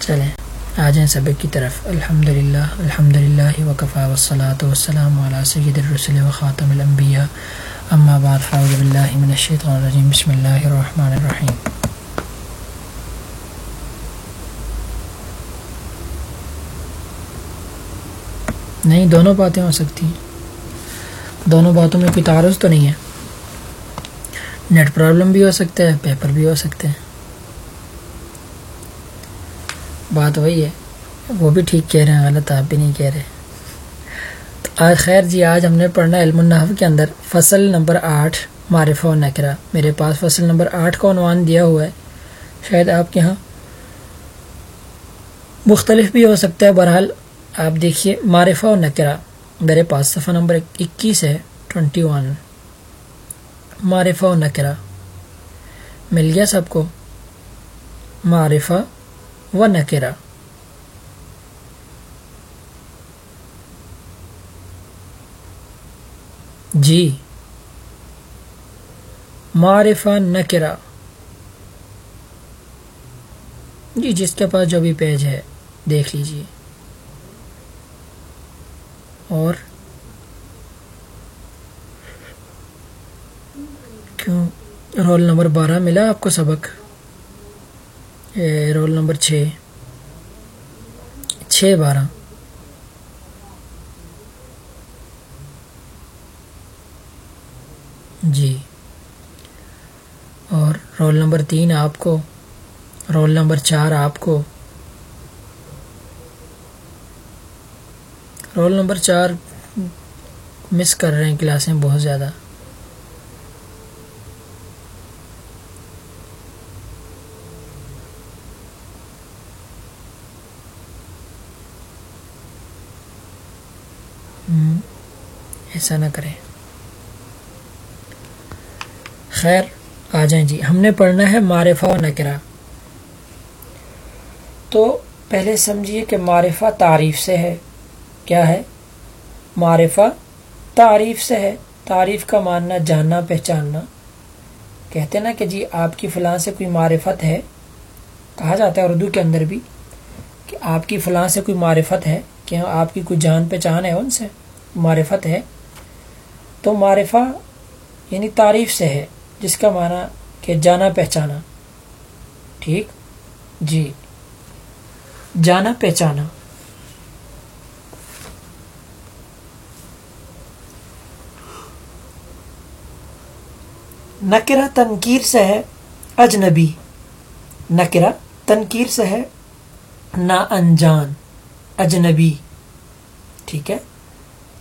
چلیں۔ آ جائیں سبق کی طرف۔ الحمد للہ الحمد للہ وقفا وسلاۃ وسلم علیہ سید الرسل و خاتم الانبیاء. اما بعد، فاعوذ باللہ من الشیطان الرجیم۔ بسم اللہ الرحمن الرحیم۔ نہیں، دونوں باتیں ہو سکتی ہیں۔ دونوں باتوں میں کوئی تعارض تو نہیں ہے۔ نیٹ پرابلم بھی ہو سکتا ہے، پیپر بھی ہو سکتے ہیں۔ بات وہی ہے، وہ بھی ٹھیک کہہ رہے ہیں غلط آپ بھی نہیں کہہ رہے۔ تو آج خیر جی آج ہم نے پڑھنا علم النحو کے اندر، فصل نمبر آٹھ، معرفہ و نکرا میرے پاس فصل نمبر آٹھ کا عنوان دیا ہوا ہے۔ شاید آپ کے ہاں مختلف بھی ہو سکتا ہے۔ بہرحال آپ دیکھیے، معرفہ و نکرا میرے پاس صفحہ نمبر اکیس ہے ٹوینٹی ون۔ معرفہ و نکرا مل گیا سب کو؟ معرفہ و نکرا جی۔ معرفہ نکرا جی جس کے پاس جو بھی پیج ہے، دیکھ لیجیے اور؟ کیوں؟ رول نمبر بارہ ملا آپ کو سبق؟ رول نمبر چھ۔ چھ بارہ۔ جی۔ اور رول نمبر تین آپ کو، رول نمبر چار آپ کو۔ رول نمبر چار مس کر رہے ہیں کلاسیں بہت زیادہ۔ ایسا نہ کریں۔ خیر، آ جائیں جی۔ ہم نے پڑھنا ہے معرفہ و نکرا تو پہلے سمجھیے کہ معرفہ تعریف سے ہے۔ کیا ہے؟ معرفہ تعریف سے ہے۔ تعریف کا ماننا، جاننا، پہچاننا۔ کہتے نا کہ جی آپ کی فلاں سے کوئی معرفت ہے۔ کہا جاتا ہے اردو کے اندر بھی کہ آپ کی فلاں سے کوئی معرفت ہے۔ کہ آپ کی کوئی جان پہچان ہے ان سے؟ معرفت ہے۔ تو معرفہ یعنی تعریف سے ہے، جس کا معنی کہ جانا پہچانا۔ ٹھیک؟ جی۔ جانا پہچانا۔ نکرا تنقیر سے ہے اجنبی۔ نکرا تنقیر سے ہے نا انجان۔ اجنبی۔ ٹھیک ہے؟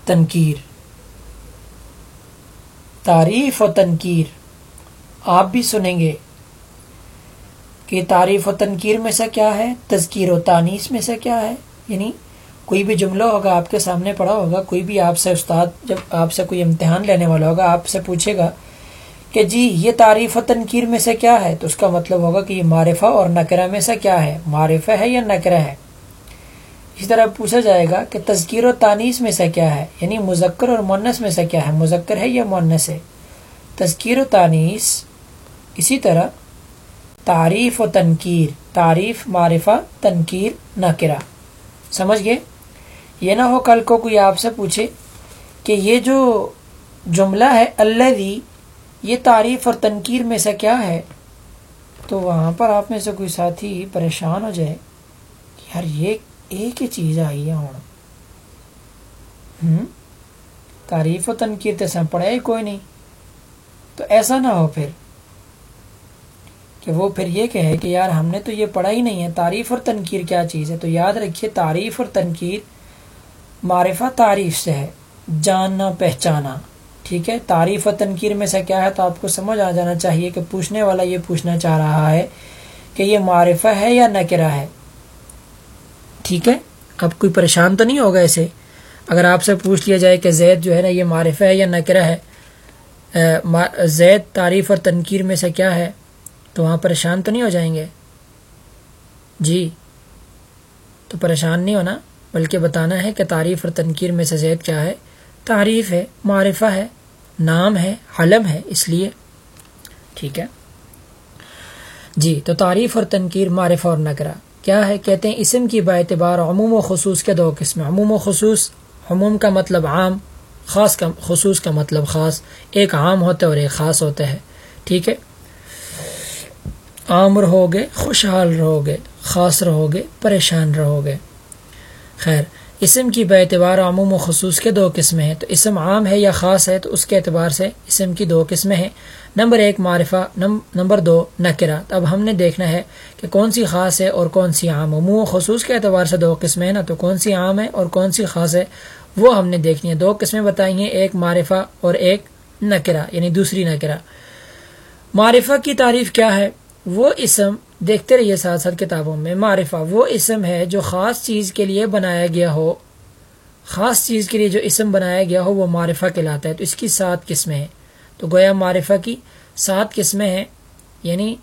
تنقیر تعریف و تنقیر آپ بھی سنیں گے کہ تعریف و تنقیر میں سے کیا ہے، تذکیر و تانیس میں سے کیا ہے۔ یعنی کوئی بھی جملہ ہوگا آپ کے سامنے پڑا ہوگا، کوئی بھی آپ سے استاد جب آپ سے کوئی امتحان لینے والا ہوگا، آپ سے پوچھے گا کہ جی یہ تعریف و تنقیر میں سے کیا ہے؟ تو اس کا مطلب ہوگا کہ یہ معرفہ اور نکرہ میں سے کیا ہے۔ معرفہ ہے یا نکرہ ہے؟ اسی طرح پوچھا جائے گا کہ تذکیر و تانیس میں سے کیا ہے؟ یعنی مذکر اور مونس میں سے کیا ہے؟ مذکر ہے یا مونس ہے؟ تذکیر و تانیس اسی طرح تعریف و تنقیر تعریف، معرفہ تنقیر نکرہ سمجھ گئے؟ یہ نہ ہو کل کو کوئی آپ سے پوچھے کہ یہ جو جملہ ہے اللہ دی یہ تعریف اور تنقیر میں سے کیا ہے؟ تو وہاں پر آپ میں سے کوئی ساتھی پریشان ہو جائے کہ یار یہ ایک ہی چیز آئی ہے ہوں۔ تعریف و تنقیر تو سب پڑھا ہی کوئی نہیں۔ تو ایسا نہ ہو پھر۔ کہ وہ پھر یہ کہے کہ یار ہم نے تو یہ پڑھا ہی نہیں ہے، تعریف اور تنقیر کیا چیز ہے؟ تو یاد رکھیے، تعریف اور تنقیر معرفہ تعریف سے ہے، جاننا، پہچانا۔ ٹھیک ہے؟ تعریف و تنقیر میں سے کیا ہے؟ تو آپ کو سمجھ آ جانا چاہیے کہ پوچھنے والا یہ پوچھنا چاہ رہا ہے کہ یہ معرفہ ہے یا نکرہ ہے۔ ٹھیک ہے؟ اب کوئی پریشان تو نہیں ہوگا ایسے اگر آپ سے پوچھ لیا جائے کہ زید جو ہے نا یہ معرفہ ہے یا نکرہ ہے زید تعریف اور تنقیر میں سے کیا ہے؟ تو وہاں پریشان تو نہیں ہو جائیں گے؟ جی۔ تو پریشان نہیں ہونا، بلکہ بتانا ہے کہ تعریف اور تنقیر میں سے زید کیا ہے؟ تعریف ہے، معرفہ ہے، نام ہے حلم ہے، اس لیے۔ ٹھیک ہے؟ جی تو تعریف اور تنقیر معرفہ اور نکرا کیا ہے؟ کہتے ہیں اسم کی اعتبار عموم و خصوص کے دو قسم عموم و خصوص، عموم کا مطلب عام، خاص کا خصوص کا مطلب خاص۔ ایک عام ہوتا ہے اور ایک خاص ہوتا ہے ٹھیک ہے؟ عام رہو گے خوشحال رہو گے خاص رہو گے پریشان رہو گے خیر، اسم کی اعتبار عموم و خصوص کے دو قسمیں ہیں۔ تو اسم عام ہے یا خاص ہے تو اس کے اعتبار سے اسم کی دو قسمیں ہیں۔ نمبر ایک معرفہ نمبر دو نکرا اب ہم نے دیکھنا ہے کہ کون سی خاص ہے اور کون سی عام۔ عموم و خصوص کے اعتبار سے دو قسمیں ہیں نا تو کون سی عام ہے اور کون سی خاص ہے، وہ ہم نے دیکھنی ہے۔ دو قسمیں بتائی ہیں، ایک معرفہ اور ایک نکرا یعنی دوسری نکرا معرفہ کی تعریف کیا ہے؟ وہ اسم دیکھتے رہیے ساتھ ساتھ کتابوں میں۔ معرفہ وہ اسم ہے جو خاص چیز کے لیے بنایا گیا ہو۔ خاص چیز کے لیے جو اسم بنایا گیا ہو، وہ معرفہ کہلاتا ہے۔ تو اس کی سات قسمیں ہیں۔ تو گویا معرفہ کی سات قسمیں ہیں۔ یعنی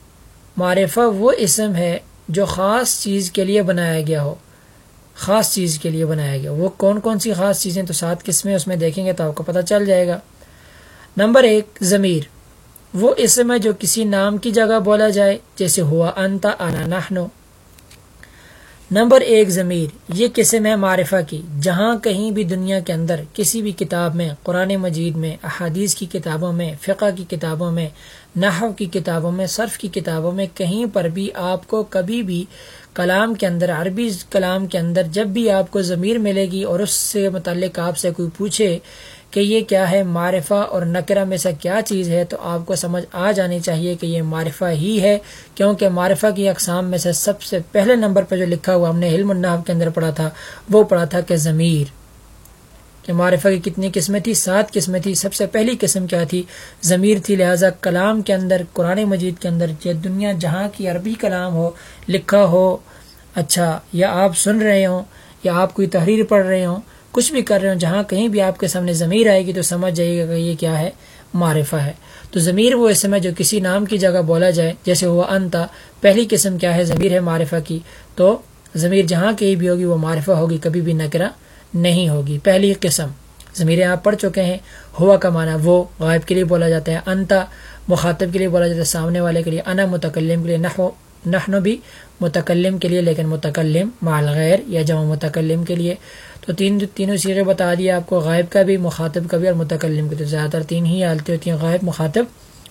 معرفہ وہ اسم ہے جو خاص چیز کے لیے بنایا گیا ہو۔ خاص چیز کے لیے بنایا گیا۔ وہ کون کون سی خاص چیزیں تو سات قسمیں اس میں دیکھیں گے تو آپ کو پتہ چل جائے گا۔ نمبر ایک، ضمیر۔ وہ اسم ہے جو کسی نام کی جگہ بولا جائے، جیسے ہوا انتا انا نحنو۔ نمبر ایک ضمیر، یہ قسم ہے معرفہ کی؟ جہاں کہیں بھی دنیا کے اندر، کسی بھی کتاب میں، قرآن مجید میں، احادیث کی کتابوں میں، فقہ کی کتابوں میں، نحو کی کتابوں میں، صرف کی کتابوں میں، کہیں پر بھی آپ کو کبھی بھی کلام کے اندر، عربی کلام کے اندر، جب بھی آپ کو ضمیر ملے گی اور اس سے متعلق آپ سے کوئی پوچھے کہ یہ کیا ہے معرفہ اور نکرہ میں سے کیا چیز ہے تو آپ کو سمجھ آ جانی چاہیے کہ یہ معرفہ ہی ہے، کیونکہ معرفہ کی اقسام میں سے سب سے پہلے نمبر پہ جو لکھا ہوا ہم نے علم النحو کے اندر پڑھا تھا، وہ پڑھا تھا کہ ضمیر، کہ معرفہ کی کتنی قسمیں تھی سات قسمیں تھی سب سے پہلی قسم کیا تھی؟ ضمیر تھی، لہٰذا کلام کے اندر، قرآن مجید کے اندر یہ دنیا جہاں کی عربی کلام ہو، لکھا ہو اچھا یا آپ سن رہے ہوں، یا آپ کوئی تحریر پڑھ رہے ہوں کچھ بھی کر رہے ہوں، جہاں کہیں بھی آپ کے سامنے ضمیر آئے گی تو سمجھ جائیے گا کہ یہ کیا ہے؟ معرفہ ہے۔ تو ضمیر وہ اسم ہے جو کسی نام کی جگہ بولا جائے، جیسے ہوا انتا، پہلی قسم کیا ہے؟ ضمیر ہے معرفہ کی۔ تو ضمیر جہاں کہیں بھی ہوگی، وہ معرفہ ہوگی، کبھی بھی نکرا نہیں ہوگی۔ پہلی قسم۔ ضمیریں آپ پڑھ چکے ہیں۔ ہوا کا معنی وہ غائب کے لیے بولا جاتا ہے، انتا مخاطب کے لیے بولا جاتا ہے، سامنے والے کے لیے، انا متکلم کے لیے، نحو نحن بھی متکلم کے لیے، لیکن متکلم، مال غیر یا جمع متکلم کے لیے۔ تو تین تینوں سیغے بتا دیے آپ کو، غائب کا بھی، مخاطب کا بھی اور متکلم کا تو زیادہ تر تین ہی حالتیں ہوتی ہیں، غائب، مخاطب،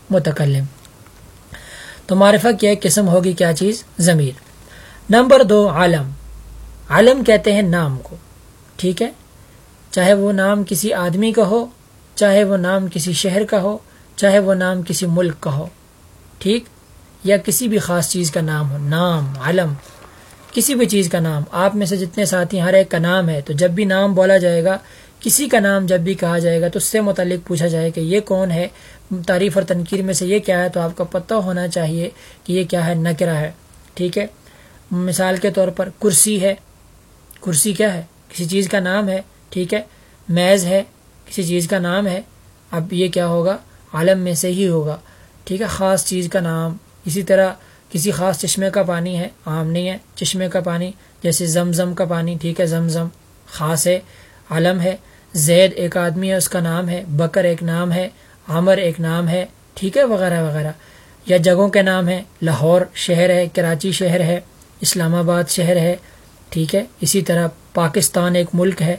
متکلم۔ تو معرفہ کیا قسم ہوگی کیا چیز؟ ضمیر۔ نمبر دو عالم عالم کہتے ہیں نام کو، ٹھیک ہے؟ چاہے وہ نام کسی آدمی کا ہو، چاہے وہ نام کسی شہر کا ہو، چاہے وہ نام کسی ملک کا ہو، ٹھیک؟ یا کسی بھی خاص چیز کا نام ہو، نام، علم، کسی بھی چیز کا نام، آپ میں سے جتنے ساتھی ہر ایک کا نام ہے، تو جب بھی نام بولا جائے گا، کسی کا نام جب بھی کہا جائے گا، تو اس سے متعلق پوچھا جائے کہ یہ کون ہے؟ تعریف اور تنقیر میں سے یہ کیا ہے؟ تو آپ کو پتہ ہونا چاہیے کہ یہ کیا ہے نکرا ہے، ٹھیک ہے؟ مثال کے طور پر کرسی ہے، کرسی کیا ہے؟ کسی چیز کا نام ہے، ٹھیک ہے؟ میز ہے، کسی چیز کا نام ہے، اب یہ کیا ہوگا؟ عالم میں سے ہی ہوگا، ٹھیک ہے؟ خاص چیز کا نام اسی طرح کسی خاص چشمے کا پانی ہے، عام نہیں ہے، چشمے کا پانی جیسے زم زم کا پانی، ٹھیک ہے زم زم خاص ہے، علم ہے، زید ایک آدمی ہے، اس کا نام ہے، بکر ایک نام ہے عمر ایک نام ہے، ٹھیک ہے، وغیرہ وغیرہ۔ یا جگہوں کے نام ہے لاہور شہر ہے، کراچی شہر ہے، اسلام آباد شہر ہے، ٹھیک ہے، اسی طرح پاکستان ایک ملک ہے۔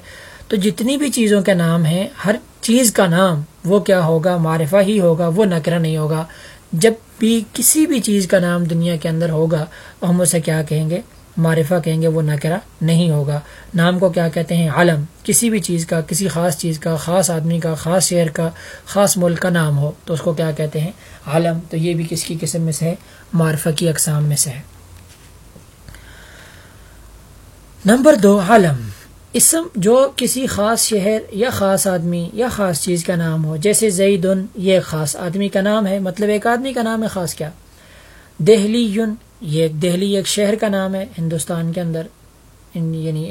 تو جتنی بھی چیزوں کے نام ہیں، ہر چیز کا نام، وہ کیا ہوگا؟ معرفہ ہی ہوگا، وہ نکرہ نہیں ہوگا۔ جب بھی کسی بھی چیز کا نام دنیا کے اندر ہوگا، ہم اسے کیا کہیں گے؟ معرفہ کہیں گے، وہ نکرا نہیں ہوگا۔ نام کو کیا کہتے ہیں؟ عالم کسی بھی چیز کا، کسی خاص چیز کا، خاص آدمی کا، خاص شہر کا، خاص ملک کا نام ہو، تو اس کو کیا کہتے ہیں؟ عالم تو یہ بھی کس کی قسم میں سے ہے؟ معرفہ کی اقسام میں سے ہے۔ نمبر دو عالم اسم جو کسی خاص شہر یا خاص آدمی یا خاص چیز کا نام ہو، جیسے زیدن، یہ خاص آدمی کا نام ہے مطلب ایک آدمی کا نام ہے، خاص کیا؟ دہلی یون یہ ایک دہلی ایک شہر کا نام ہے، ہندوستان کے اندر یعنی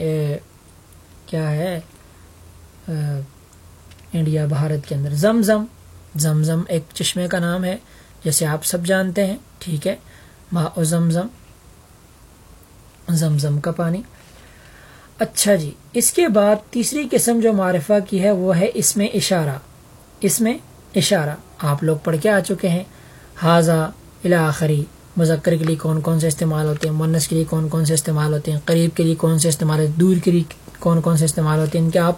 کیا ہے؟ انڈیا، بھارت کے اندر۔ زم زم ایک چشمے کا نام ہے، جیسے آپ سب جانتے ہیں، ٹھیک ہے؟ ما زم زم کا پانی۔ اچھا جی اس کے بعد تیسری قسم جو معرفہ کی ہے وہ ہے اس میں اشارہ۔ اس میں اشارہ۔ آپ لوگ پڑھ کے آ چکے ہیں۔ حاضہ الاخری مذکر کے لیے کون کون سے استعمال ہوتے ہیں؟ منس کے لیے کون کون سے استعمال ہوتے ہیں؟ قریب کے لیے کون سے استعمال ہوتے ہیں؟ دور کے لیے کون کون سے استعمال ہوتے ہیں؟ ان کے آپ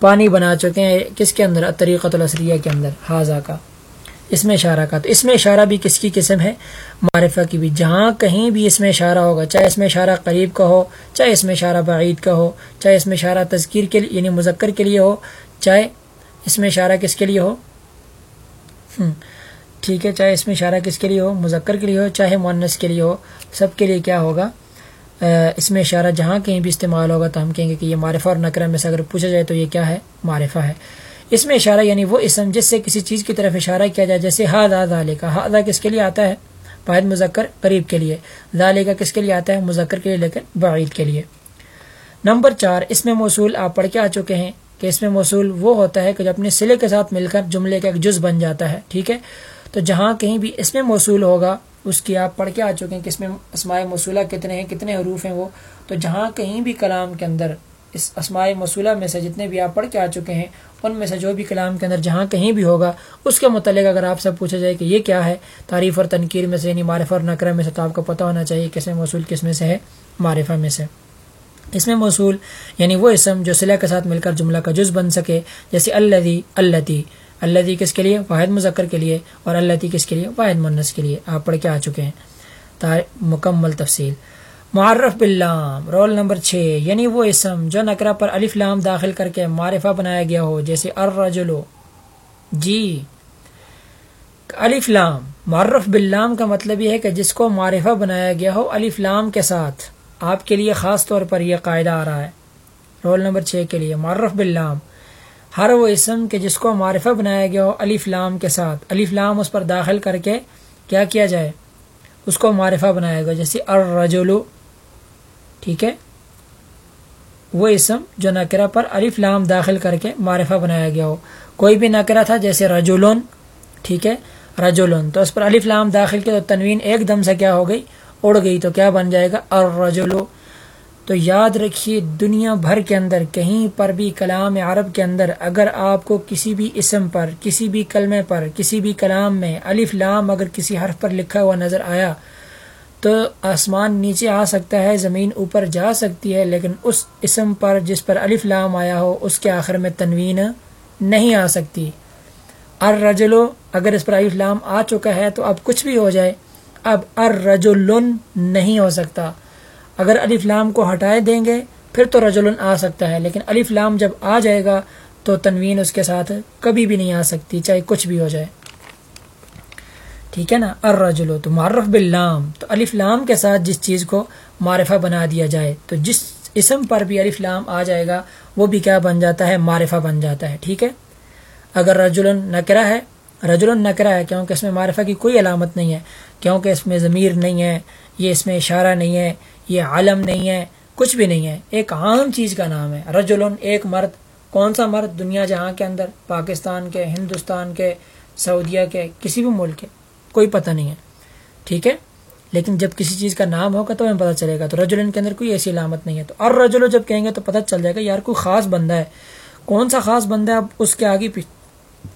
پانی بنا چکے ہیں کس کے اندر؟ طریقۃ الاسریہ کے اندر۔ حاضہ کا۔ اس میں اشارہ کا تو اس میں اشارہ بھی کس کی قسم ہے؟ معرفہ کی بھی۔ جہاں کہیں بھی اس میں اشارہ ہوگا، چاہے اس میں اشارہ قریب کا ہو، چاہے اس میں اشارہ بعید کا ہو، چاہے اس میں اشارہ تذکیر کے لیے یعنی مذکر کے لیے ہو، چاہے اس میں اشارہ کس کے لیے ہو؟ ٹھیک ہے، چاہے اس میں اشارہ کس کے لیے ہو؟ مذکر کے لیے ہو، چاہے مونس کے لیے ہو، سب کے لیے کیا ہوگا؟ اس میں اشارہ جہاں کہیں بھی استعمال ہوگا تو ہم کہیں گے کہ یہ معرفہ اور نقرہ میں سے اگر پوچھا جائے تو یہ کیا ہے؟ معرفہ ہے۔ اس میں اشارہ یعنی وہ اسم جس سے کسی چیز کی طرف اشارہ کیا جائے، جیسے ہاد آدھا کا ہاد کس کے لیے آتا ہے؟ واحد مذکر، قریب کے لیے۔ ذالے کا کس کے لیے آتا ہے؟ مذکر کے لیے، لیکن بعید کے لیے۔ نمبر چار، اس میں موصول آپ پڑھ کے آ چکے ہیں کہ اس میں موصول وہ ہوتا ہے کہ جو اپنے سلے کے ساتھ مل کر جملے کا ایک جز بن جاتا ہے، ٹھیک ہے؟ تو جہاں کہیں بھی اس میں موصول ہوگا، اس کی آپ پڑھ کے آ چکے ہیں کہ اس میں اسماعی موصولہ کتنے ہیں، کتنے حروف ہیں وہ۔ تو جہاں کہیں بھی کلام کے اندر اس اسماعی موصولہ میں سے جتنے بھی آپ پڑھ کے آ چکے ہیں، ان میں سے جو بھی کلام کے اندر جہاں کہیں بھی ہوگا، اس کے متعلق اگر آپ سے پوچھا جائے کہ یہ کیا ہے، تعریف اور تنقیر میں سے یعنی معرف اور نقرہ میں سے، تو آپ کو پتہ ہونا چاہیے کس میں موصول کس میں سے ہے، معرفہ میں سے۔ اس میں موصول یعنی وہ اسم جو صلاح کے ساتھ مل کر جملہ کا جز بن سکے، جیسے اللہ اللہ اللہ کس کے لیے؟ واحد مذکر کے لیے، اور اللہ کس کے لیے؟ واحد منس کے لیے۔ آپ پڑھ کے آ چکے ہیں۔ مکمل تفصیل۔ معرف باللام، رول نمبر چھ یعنی وہ اسم جو نکرہ پر الف لام داخل کر کے معرفہ بنایا گیا ہو، جیسے الرجلو۔ جی۔ الف لام، معرف باللام کا مطلب یہ ہے کہ جس کو معرفہ بنایا گیا ہو الف لام کے ساتھ۔ آپ کے لیے خاص طور پر یہ قاعدہ آ رہا ہے۔ رول نمبر چھ کے لیے، معرف باللام۔ ہر وہ اسم کے جس کو معرفہ بنایا گیا ہو الف لام کے ساتھ۔ الف لام اس پر داخل کر کے کیا کیا جائے؟ اس کو معرفہ بنایا گیا، جیسے الرجلو۔ ٹھیک ہے؟ وہ اسم جو نکرہ پر الف لام داخل کر کے معرفہ بنایا گیا ہو۔ کوئی بھی نکرہ تھا جیسے رجولون ٹھیک ہے؟ رجولون تو اس پر الف لام داخل کے تو تنوین ایک دم سے کیا ہو گئی؟ اڑ گئی۔ تو کیا بن جائے گا؟ اور تو یاد رکھیے دنیا بھر کے اندر، کہیں پر بھی کلام عرب کے اندر، اگر آپ کو کسی بھی اسم پر، کسی بھی کلمے پر، کسی بھی کلام میں الف لام اگر کسی حرف پر لکھا ہوا نظر آیا تو آسمان نیچے آ سکتا ہے، زمین اوپر جا سکتی ہے، لیکن اس اسم پر جس پر الف لام آیا ہو، اس کے آخر میں تنوین نہیں آ سکتی۔ ارجلو اگر اس پر الف لام آ چکا ہے تو اب کچھ بھی ہو جائے۔ اب ارجلن نہیں ہو سکتا۔ اگر الف لام کو ہٹائے دیں گے، پھر تو رجلن آ سکتا ہے، لیکن الف لام جب آ جائے گا تو تنوین اس کے ساتھ کبھی بھی نہیں آ سکتی، چاہے کچھ بھی ہو جائے۔ ٹھیک ہے نا؟ الرجلو تو معرف باللام. تو الف لام کے ساتھ جس چیز کو معرفہ بنا دیا جائے، تو جس اسم پر بھی الف لام آ جائے گا، وہ بھی کیا بن جاتا ہے؟ معرفہ بن جاتا ہے، ٹھیک ہے؟ اگر رجل نکرا ہے رجل نکرا ہے، کیونکہ اس میں معرفہ کی کوئی علامت نہیں ہے، کیونکہ اس میں ضمیر نہیں ہے، یہ اس میں اشارہ نہیں ہے، یہ عالم نہیں ہے، کچھ بھی نہیں ہے۔ ایک عام چیز کا نام ہے۔ رجل ایک مرد، کون سا مرد؟ دنیا جہاں کے اندر، پاکستان کے، ہندوستان کے، سعودیہ کے، کسی بھی ملک کے۔ کوئی پتہ نہیں ہے۔ ٹھیک ہے؟ لیکن جب کسی چیز کا نام ہوگا تو ہمیں پتہ چلے گا۔ تو رجولن کے اندر کوئی ایسی علامت نہیں ہے۔ تو اور رجولو جب کہیں گے تو پتہ چل جائے گا، یار کوئی خاص بندہ ہے۔ کون سا خاص بندہ ہے؟ اب اس کے آگے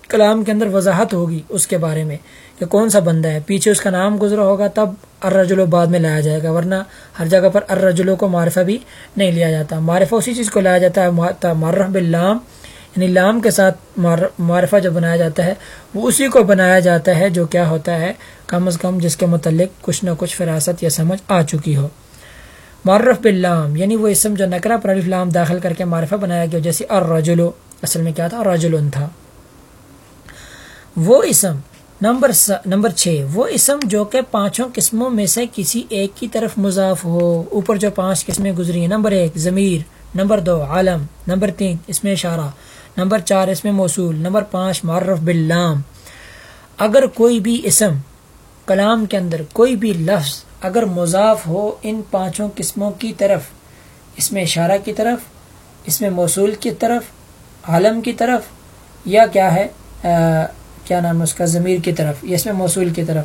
کلام کے اندر وضاحت ہوگی اس کے بارے میں کہ کون سا بندہ ہے۔ پیچھے اس کا نام گزرا ہوگا تب ارجلو بعد میں لایا جائے گا، ورنہ ہر جگہ پر ارجلو کو معرفہ بھی نہیں لیا جاتا۔ معرفہ اسی چیز کو لایا جاتا ہے معرف باللام یعنی لام کے ساتھ معرفہ جو بنایا جاتا ہے، وہ اسی کو بنایا جاتا ہے جو کیا ہوتا ہے، کم از کم جس کے متعلق کچھ نہ کچھ فراست یا سمجھ آ چکی ہو۔ معرف باللام یعنی وہ اسم جو نکرہ پر الف لام داخل کر کے معرفہ بنایا گیا، جیسے الرجلو اصل میں کیا تھا؟ رجلن تھا۔ وہ اسم، نمبر نمبر چھ، وہ اسم جو کہ پانچوں قسموں میں سے کسی ایک کی طرف مضاف ہو۔ اوپر جو پانچ قسمیں گزری ہیں، نمبر ایک، ضمیر، نمبر دو، عالم، نمبر تین، اس میں اشارہ۔ نمبر چار اس میں موصول نمبر پانچ معرف باللام۔ اگر کوئی بھی اسم کلام کے اندر کوئی بھی لفظ اگر مضاف ہو ان پانچوں قسموں کی طرف اس میں اشارہ کی طرف اس میں موصول کی طرف عالم کی طرف یا کیا ہے آ, کیا نام ہے اس کا ضمیر کی طرف یا اس میں موصول کی طرف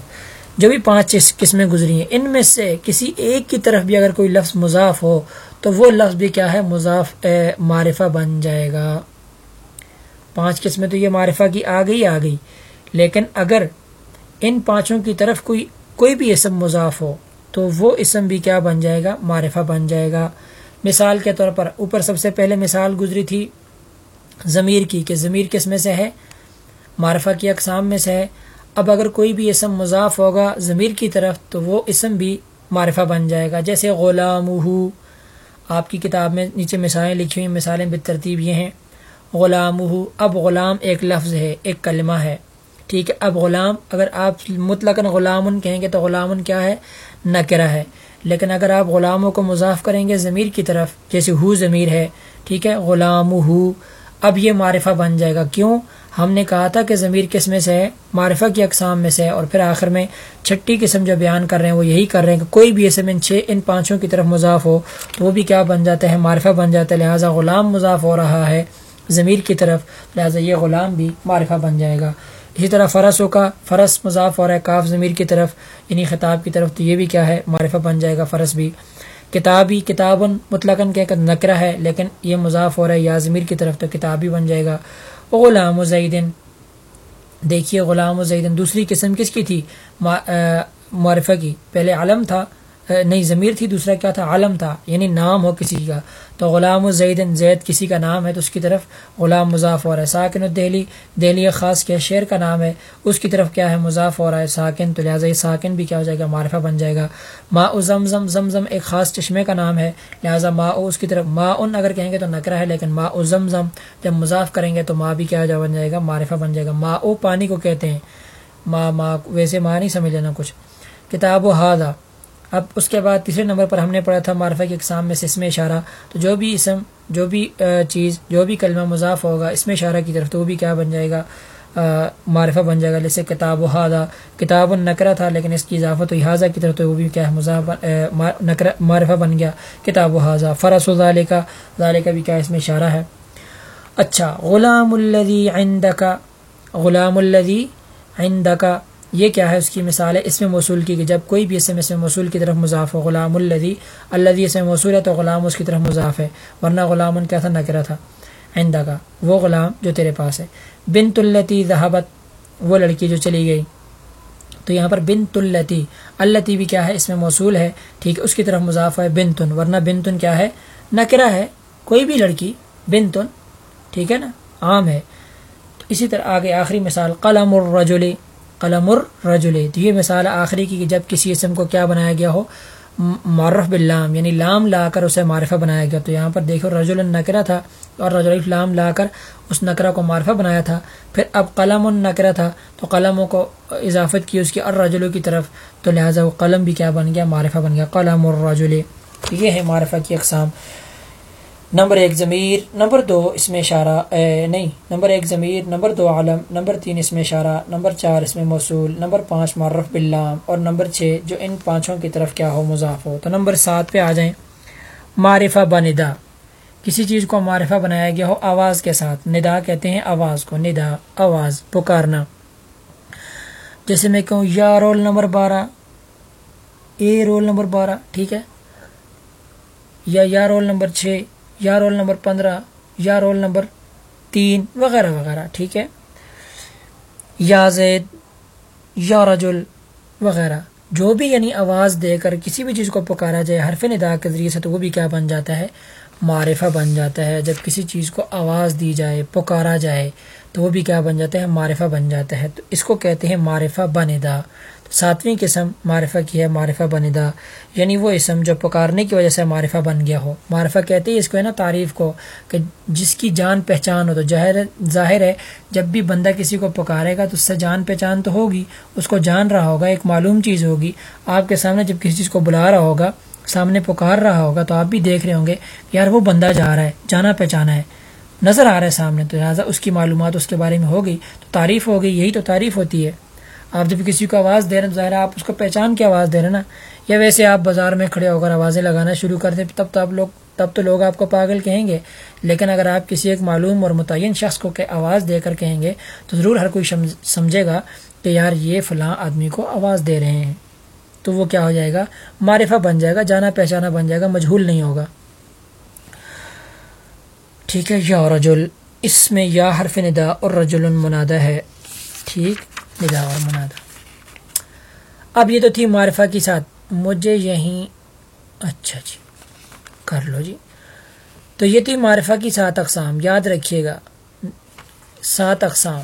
جو بھی پانچ قسمیں گزری ہیں ان میں سے کسی ایک کی طرف بھی اگر کوئی لفظ مضاف ہو تو وہ لفظ بھی کیا ہے مضاف معرفہ بن جائے گا۔ پانچ قسمیں تو یہ معرفہ کی آ گئی آ گئی۔ لیکن اگر ان پانچوں کی طرف کوئی کوئی بھی اسم مضاف ہو، تو وہ اسم بھی کیا بن جائے گا؟ معرفہ بن جائے گا۔ مثال کے طور پر اوپر سب سے پہلے مثال گزری تھی ضمیر کی کہ ضمیر کس میں سے ہے؟ معرفہ کی اقسام میں سے ہے۔ اب اگر کوئی بھی اسم مضاف ہوگا ضمیر کی طرف، تو وہ اسم بھی معرفہ بن جائے گا۔ جیسے غلام آپ کی کتاب میں نیچے مثالیں لکھی ہوئی مثالیں بترتیب یہ ہیں۔ غلام اب غلام ایک لفظ ہے، ایک کلمہ ہے۔ ٹھیک ہے، اب غلام، اگر آپ مطلق غلام کہیں گے تو غلام کیا ہے؟ نکرہ ہے۔ لیکن اگر آپ غلاموں کو مضاف کریں گے ضمیر کی طرف، جیسے ہو ضمیر ہے، ٹھیک ہے غلام ہو اب یہ معرفہ بن جائے گا۔ کیوں؟ ہم نے کہا تھا کہ ضمیر کس میں سے ہے؟ معرفہ کی اقسام میں سے ہے۔ اور پھر آخر میں چھٹی قسم جو بیان کر رہے ہیں، وہ یہی کر رہے ہیں کہ کوئی بھی اسم ان چھ ان پانچوں کی طرف مضاف ہو، تو وہ بھی کیا بن جاتا ہے معرفہ بن جاتا ہے لہٰذا غلام مضاف ہو رہا ہے۔ ضمیر کی طرف، لہٰذا یہ غلام بھی معرفہ بن جائے گا۔ اسی طرح فرسوں کا، فرس مضاف ہو رہا ہے کاف ضمیر کی طرف یعنی خطاب کی طرف، تو یہ بھی کیا ہے، معرفہ بن جائے گا فرس بھی۔ کتابی کتاب مطلق نکرہ ہے، لیکن یہ مضاف ہو رہا ہے یا ضمیر کی طرف تو کتابی بن جائے گا۔ غلام و زیدن، دیکھیے غلام و زیدن دوسری قسم کس کی تھی؟ معرفہ کی۔ پہلے علم تھا نئی ضمیر تھی، دوسرا کیا تھا؟ عالم تھا یعنی نام ہو کسی کا۔ تو غلام الزید زید کسی کا نام ہے تو اس کی طرف غلام مضاف ہو رہا ہے ساکن الدہلی۔ دہلی خاص کے شعر کا نام ہے، اس کی طرف کیا ہے؟ مضاف ہو رہا ہے ساکن، تو لہٰذا یہ ساکن بھی کیا ہو جائے گا؟ معرفہ بن جائے گا۔ ما او زم زم زم زم ایک خاص چشمے کا نام ہے، لہٰذا ما او اس کی طرف، ما ان اگر کہیں گے تو نکرا ہے، لیکن ما او زم زم جب مضاف کریں گے تو ما بھی کیا بن جائے گا؟ معرفہ بن جائے گا۔ ما او پانی کو کہتے ہیں۔ ما ما، ویسے ما نہیں سمجھ لینا کچھ۔ کتاب و ہادہ۔ اب اس کے بعد تیسرے نمبر پر ہم نے پڑھا تھا معرفہ کے اقسام میں سے اس میں اشارہ، تو جو بھی اسم، جو بھی چیز، جو بھی کلمہ مضاف ہوگا، اس میں اشارہ کی طرف تو وہ بھی کیا بن جائے گا؟ معرفہ بن جائے گا۔ جیسے کتاب و حادہ کتاب النکرا تھا، لیکن اس کی اضافت و حاضہ کی طرف تو وہ بھی کیا ہے؟ مضاف معرفہ بن گیا۔ کتاب و حاضہ فرس و ظالے کا ظالے کا بھی کیا اس میں اشارہ ہے۔ اچھا غلام الدی آئندہ کا غلام الدی آئندہ کا یہ کیا ہے اس کی مثال ہے اس میں موصول کی کہ جب کوئی بھی اسم اس میں موصول کی طرف مضاف ہو، غلام الدی اللہ اس میں موصول ہے تو غلام اس کی طرف مضاف ہے، ورنہ غلام ان کیا تھا نہ تھا۔ آئندہ کا وہ غلام جو تیرے پاس ہے۔ بن تلتی ذہبت، وہ لڑکی جو چلی گئی۔ تو یہاں پر بن تلتی اللہ بھی کیا ہے؟ اس میں موصول ہے، ٹھیک ہے اس کی طرف مضاف ہے بن تن ورنہ بن تن کیا ہے؟ نکرا ہے۔ کوئی بھی لڑکی بن تن ٹھیک ہے نا؟ عام ہے۔ تو اسی طرح آگے آخری مثال، قلم الرجلی قلم الرجل تو یہ مثال آخری کی کہ جب کسی اسم کو کیا بنایا گیا ہو؟ معرف باللام یعنی لام لا کر اسے معرفہ بنایا گیا. تو یہاں پر دیکھو رجل النکرہ تھا اور رجل لام لا کر اس نکرہ کو معرفہ بنایا تھا. پھر اب قلم النکرہ تھا، تو قلموں کو اضافت کی اس کی الرجلوں کی طرف. تو لہٰذا وہ قلم بھی کیا بن گیا؟ معرفہ بن گیا. قلم الرجل. یہ ہے معرفہ کی اقسام. نمبر ایک ضمیر، نمبر دو اس میں اشارہ نہیں، نمبر ایک ضمیر، نمبر دو عالم نمبر تین اس میں اشارہ، نمبر چار اس میں موصول، نمبر پانچ معرف باللام، اور نمبر چھ جو ان پانچوں کی طرف کیا ہو مضاف ہو۔ تو نمبر سات پہ آ جائیں۔ معرفہ بندا کسی چیز کو معرفہ بنایا گیا ہو آواز کے ساتھ۔ ندا کہتے ہیں آواز کو، ندا، آواز، پکارنا۔ جیسے میں کہوں، یا رول نمبر بارہ، اے رول نمبر بارہ، ٹھیک ہے؟ یا یا رول نمبر چھ یا رول نمبر پندرہ، یا رول نمبر تین، وغیرہ وغیرہ، ٹھیک ہے؟ یا زید، یا رجل، وغیرہ۔ جو بھی یعنی آواز دے کر کسی بھی چیز کو پکارا جائے، حرف ندا کے ذریعے سے تو وہ بھی کیا بن جاتا ہے؟ معرفہ بن جاتا ہے۔ جب کسی چیز کو آواز دی جائے، پکارا جائے، تو وہ بھی کیا بن جاتا ہے؟ معرفہ بن جاتا ہے۔ تو اس کو کہتے ہیں معرفہ بندا۔ ساتویں قسم معرفہ کی ہے، معرفہ بندا یعنی وہ اسم جو پکارنے کی وجہ سے معرفہ بن گیا ہو۔ معرفہ کہتے ہیں اس کو ہے نا تعریف کو، کہ جس کی جان پہچان ہو۔ تو ظاہر ظاہر ہے، جب بھی بندہ کسی کو پکارے گا تو اس سے جان پہچان تو ہوگی، اس کو جان رہا ہوگا، ایک معلوم چیز ہوگی۔ آپ کے سامنے جب کسی چیز کو بلا رہا ہوگا، سامنے پکار رہا ہوگا، تو آپ بھی دیکھ رہے ہوں گے، یار وہ بندہ جا رہا ہے، جانا پہچانا ہے۔ نظر آ رہا ہے سامنے، تو لہٰذا اس کی معلومات اس کے بارے میں ہوگی۔ تو تعریف ہوگی، یہی تو تعریف ہوتی ہے۔ آپ جب کسی کو آواز دے رہے ہیں، ظاہر آپ اس کو پہچان کے آواز دے رہے نا، یا ویسے آپ بازار میں کھڑے ہو کر آوازیں لگانا شروع کر دیں، تب تو آپ لوگ، تب تو لوگ آپ کو پاگل کہیں گے۔ لیکن اگر آپ کسی ایک معلوم اور متعین شخص کو کہ آواز دے کر کہیں گے، تو ضرور ہر کوئی سمجھے گا کہ یار یہ فلاں آدمی کو آواز دے رہے ہیں۔ تو وہ کیا ہو جائے گا؟ معرفہ بن جائے گا، جانا پہچانا بن جائے گا، مجھول نہیں ہوگا۔ ٹھیک ہے، یا رجل، اس میں یا حرف ندا اور رجل منادہ ہے۔ ٹھیک۔ ندا اور منادہ اب یہ تو تھی معرفہ کی ساتھ۔ مجھے یہیں اچھا جی۔ کر لو جی۔ تو یہ تھی معرفہ کی سات اقسام۔ یاد رکھیے گا۔ سات اقسام۔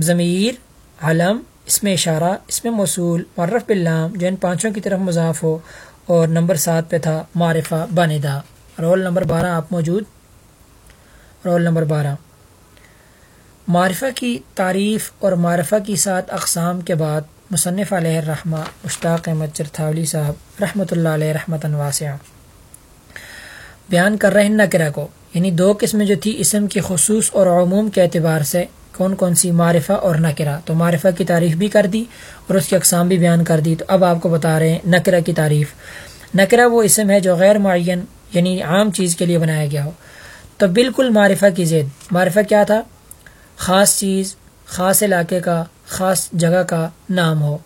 ضمیر، علم، اس میں اشارہ، اس میں موصول، معرف باللام، جو ان پانچوں کی طرف مضاف ہو۔ اور نمبر سات پہ تھا معرفہ باندہ رول نمبر بارہ، آپ موجود؟ رول نمبر بارہ۔ معرفہ کی تعریف اور معرفہ کی سات اقسام کے بعد مصنف علیہ الرحمہ مشتاق احمد چرتھاولی صاحب رحمۃ اللہ علیہ رحمۃ واسعہ بیان کر رہے ہیں نکرہ کو۔ یعنی دو قسمیں جو تھی، اسم کی خصوص اور عموم کے اعتبار سے کون کون سی معرفہ اور نکرہ۔ تو معرفہ کی تعریف بھی کر دی اور اس کی اقسام بھی بیان کر دی۔ تو اب آپ کو بتا رہے ہیں نکرہ کی تعریف۔ نکرہ وہ اسم ہے جو غیر معین یعنی عام چیز کے لیے بنایا گیا ہو۔ تو بالکل معرفہ کی زید۔ معرفہ کیا تھا؟ خاص چیز، خاص علاقے کا، خاص جگہ کا نام ہو،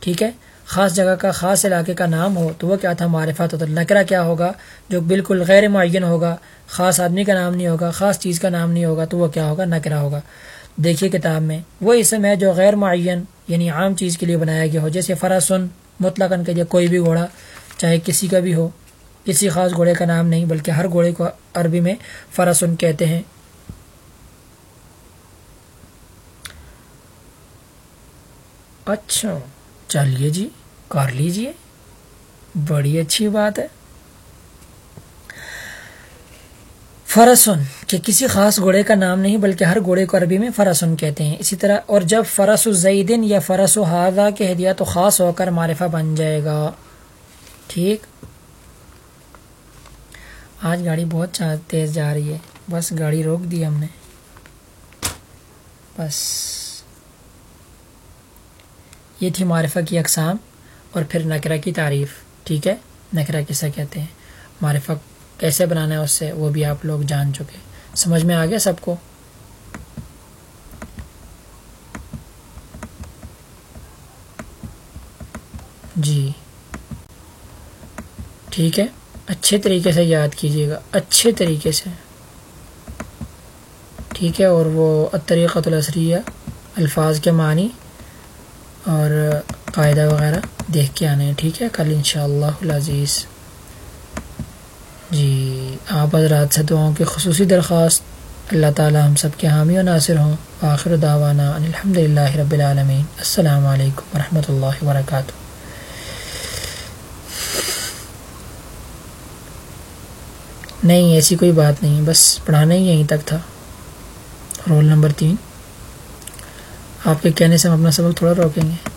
ٹھیک ہے؟ خاص جگہ کا، خاص علاقے کا نام ہو، تو وہ کیا تھا؟ معرفت تو نکرا کیا ہوگا؟ جو بالکل غیر معین ہوگا، خاص آدمی کا نام نہیں ہوگا، خاص چیز کا نام نہیں ہوگا، تو وہ کیا ہوگا؟ نکرا ہوگا۔ دیکھیے کتاب میں، وہ اسم ہے جو غیر معین یعنی عام چیز کے لیے بنایا گیا ہو، جیسے فراسن مطلق کے کوئی بھی گھوڑا، چاہے کسی کا بھی ہو، کسی خاص گھوڑے کا نام نہیں، بلکہ ہر گھوڑے کو عربی میں فراسن کہتے ہیں۔ اچھا چلیے جی کر لیجیے۔ بڑی اچھی بات ہے۔ فرسن، کہ کسی خاص گھوڑے کا نام نہیں، بلکہ ہر گھوڑے کو عربی میں فرسن کہتے ہیں۔ اسی طرح، اور جب فرس الزیدن یا فرس و حاضہ کہہ دیا تو خاص ہو کر معرفہ بن جائے گا۔ ٹھیک؟ آج گاڑی بہت تیز جا رہی ہے۔ بس گاڑی روک دی ہم نے۔ بس۔ یہ تھی معرفہ کی اقسام اور پھر نکرہ کی تعریف، ٹھیک ہے؟ نکرہ کسے کہتے ہیں؟ معرفہ کیسے بنانا ہے اس سے وہ بھی آپ لوگ جان چکے۔ سمجھ میں آ گیا سب کو؟ جی۔ ٹھیک ہے؟ اچھے طریقے سے یاد کیجیے گا۔ اچھے طریقے سے۔ ٹھیک ہے؟ اور وہ طریقۃ الاسریہ الفاظ کے معنی اور قاعدہ وغیرہ دیکھ کے آنے ہیں۔ ٹھیک ہے، کل انشاءاللہ العزیز۔ جی آپ حضرات سے دعاؤں کی خصوصی درخواست۔ اللہ تعالی ہم سب کے حامی و ناصر ہوں۔ آخر دعوانا الحمد للہ رب العالمین۔ السلام علیکم ورحمۃ اللہ وبرکاتہ۔ نہیں، ایسی کوئی بات نہیں، بس پڑھانا ہی یہیں تک تھا۔ رول نمبر تین۔ آپ کے کہنے سے ہم اپنا سبق تھوڑا روکیں گے۔